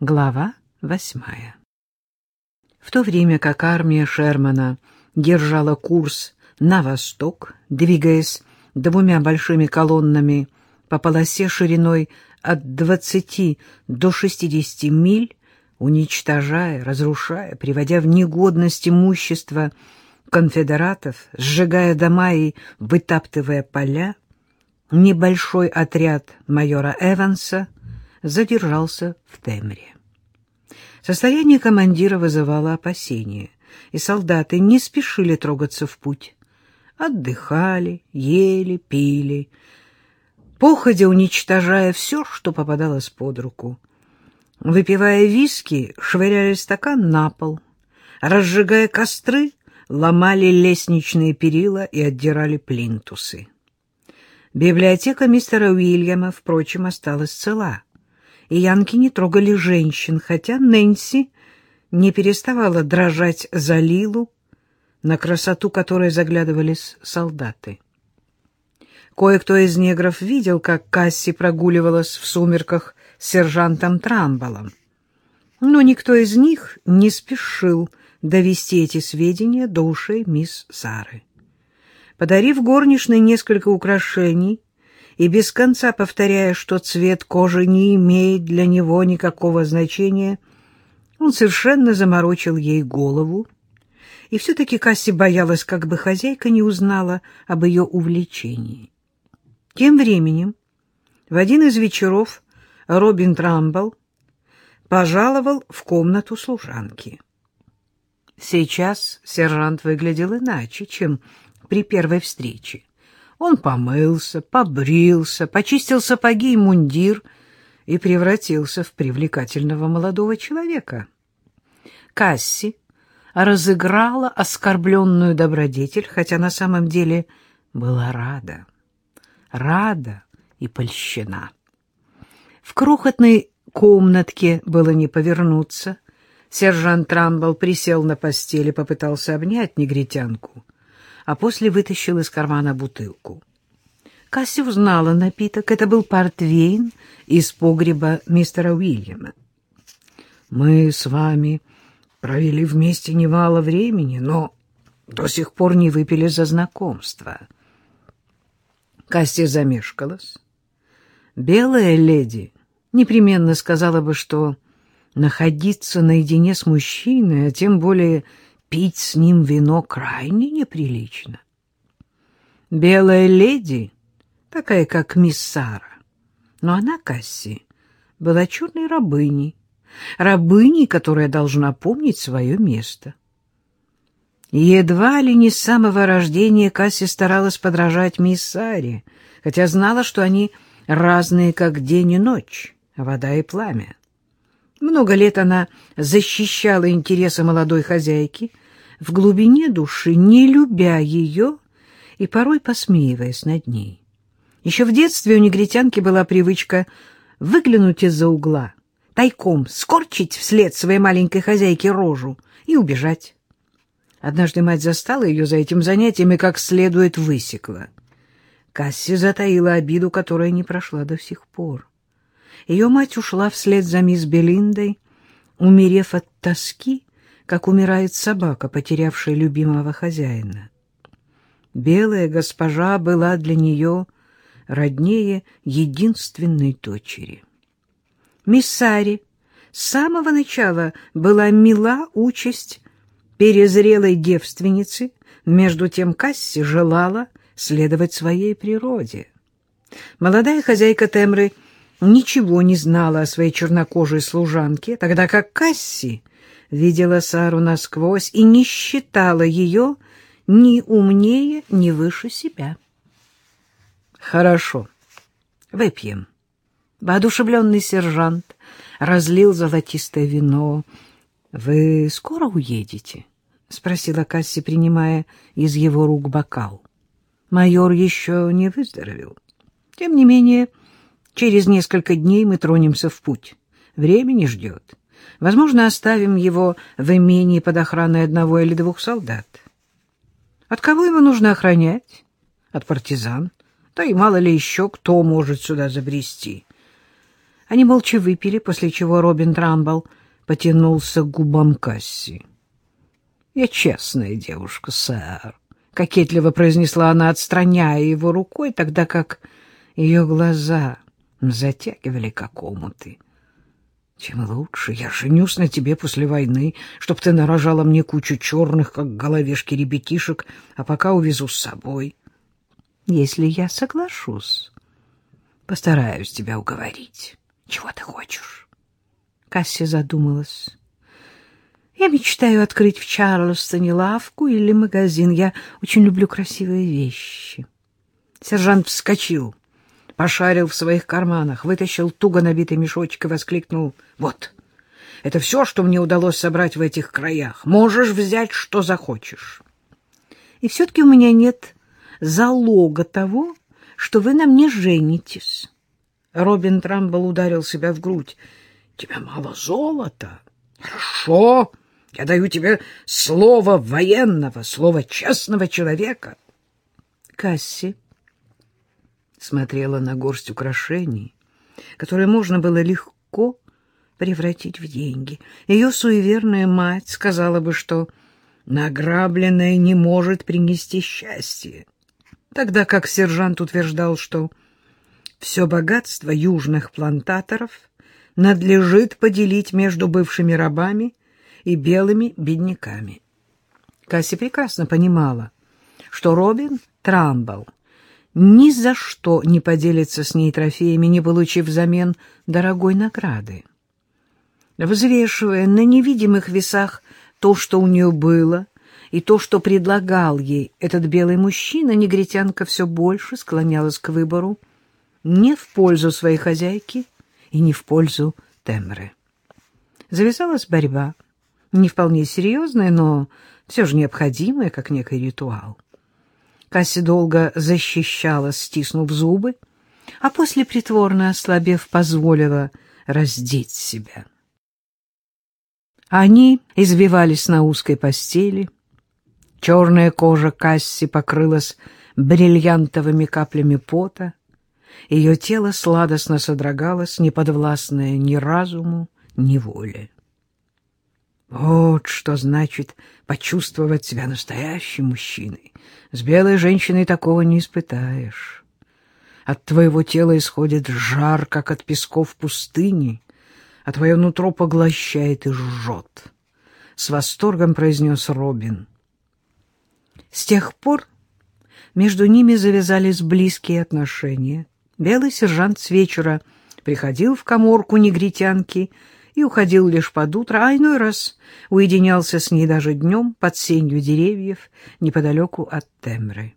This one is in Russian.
Глава восьмая. В то время как армия Шермана держала курс на восток, двигаясь двумя большими колоннами по полосе шириной от 20 до 60 миль, уничтожая, разрушая, приводя в негодность имущество конфедератов, сжигая дома и вытаптывая поля, небольшой отряд майора Эванса задержался в Темре. Состояние командира вызывало опасения, и солдаты не спешили трогаться в путь. Отдыхали, ели, пили, походя уничтожая все, что попадалось под руку. Выпивая виски, швыряли стакан на пол, разжигая костры, ломали лестничные перила и отдирали плинтусы. Библиотека мистера Уильяма, впрочем, осталась цела, и янки не трогали женщин, хотя Нэнси не переставала дрожать за Лилу, на красоту которой заглядывались солдаты. Кое-кто из негров видел, как Касси прогуливалась в сумерках с сержантом Трамболом, но никто из них не спешил довести эти сведения до ушей мисс Сары. Подарив горничной несколько украшений и без конца повторяя, что цвет кожи не имеет для него никакого значения, он совершенно заморочил ей голову, и все-таки Касси боялась, как бы хозяйка не узнала об ее увлечении. Тем временем в один из вечеров Робин Трамбл пожаловал в комнату служанки. Сейчас сержант выглядел иначе, чем при первой встрече. Он помылся, побрился, почистил сапоги и мундир и превратился в привлекательного молодого человека. Касси разыграла оскорбленную добродетель, хотя на самом деле была рада. Рада и польщена. В крохотной комнатке было не повернуться. Сержант Трамбл присел на постели, попытался обнять негритянку — а после вытащил из кармана бутылку. Касси узнала напиток. Это был портвейн из погреба мистера Уильяма. «Мы с вами провели вместе немало времени, но до сих пор не выпили за знакомство». Касси замешкалась. Белая леди непременно сказала бы, что находиться наедине с мужчиной, а тем более пить с ним вино крайне неприлично. Белая леди, такая как мисс Сара, но она, Касси, была черной рабыней, рабыней, которая должна помнить свое место. Едва ли не с самого рождения Касси старалась подражать мисс Саре, хотя знала, что они разные, как день и ночь, вода и пламя. Много лет она защищала интересы молодой хозяйки, в глубине души не любя ее и порой посмеиваясь над ней. Еще в детстве у негритянки была привычка выглянуть из-за угла, тайком скорчить вслед своей маленькой хозяйке рожу и убежать. Однажды мать застала ее за этим занятием и как следует высекла. Касси затаила обиду, которая не прошла до сих пор. Ее мать ушла вслед за мисс Белиндой, умерев от тоски, как умирает собака, потерявшая любимого хозяина. Белая госпожа была для нее роднее единственной дочери. Мисс Сари с самого начала была мила участь перезрелой девственницы, между тем Касси желала следовать своей природе. Молодая хозяйка Темры ничего не знала о своей чернокожей служанке, тогда как Касси видела Сару насквозь и не считала ее ни умнее, ни выше себя. «Хорошо, выпьем». Воодушевленный сержант разлил золотистое вино. «Вы скоро уедете?» — спросила Касси, принимая из его рук бокал. Майор еще не выздоровел. Тем не менее, через несколько дней мы тронемся в путь. Время не ждет. Возможно, оставим его в имении под охраной одного или двух солдат. От кого ему нужно охранять? От партизан. Да и мало ли еще кто может сюда забрести. Они молча выпили, после чего Робин Трамбл потянулся к губам Касси. — Я честная девушка, сэр, — кокетливо произнесла она, отстраняя его рукой, тогда как ее глаза затягивали как омуты. Тем лучше. Я женюсь на тебе после войны, чтоб ты нарожала мне кучу черных, как головешки ребятишек, а пока увезу с собой. Если я соглашусь, постараюсь тебя уговорить. Чего ты хочешь? Касси задумалась. Я мечтаю открыть в Чарльстоне лавку или магазин. Я очень люблю красивые вещи. Сержант вскочил пошарил в своих карманах, вытащил туго набитый мешочек и воскликнул «Вот, это все, что мне удалось собрать в этих краях. Можешь взять, что захочешь». «И все-таки у меня нет залога того, что вы на мне женитесь». Робин Трамбл ударил себя в грудь. «Тебе мало золота? Хорошо, я даю тебе слово военного, слово честного человека». Касси смотрела на горсть украшений, которые можно было легко превратить в деньги. Ее суеверная мать сказала бы, что награбленное не может принести счастье, тогда как сержант утверждал, что все богатство южных плантаторов надлежит поделить между бывшими рабами и белыми бедняками. Касси прекрасно понимала, что Робин Трамбл ни за что не поделится с ней трофеями, не получив взамен дорогой награды. Взвешивая на невидимых весах то, что у нее было, и то, что предлагал ей этот белый мужчина, негритянка все больше склонялась к выбору не в пользу своей хозяйки и не в пользу Темры. Завязалась борьба, не вполне серьезная, но все же необходимая, как некий ритуал. Касси долго защищалась, стиснув зубы, а после, притворно ослабев, позволила раздеть себя. Они извивались на узкой постели. Черная кожа Касси покрылась бриллиантовыми каплями пота. Ее тело сладостно содрогалось, неподвластное ни разуму, ни воле. Вот что значит почувствовать себя настоящим мужчиной. С белой женщиной такого не испытаешь. От твоего тела исходит жар, как от песков пустыни, а твое нутро поглощает и жжет. С восторгом произнес Робин. С тех пор между ними завязались близкие отношения. Белый сержант с вечера приходил в коморку негритянки и уходил лишь под утро, а иной раз уединялся с ней даже днем под сенью деревьев неподалеку от Темры.